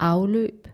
afløb.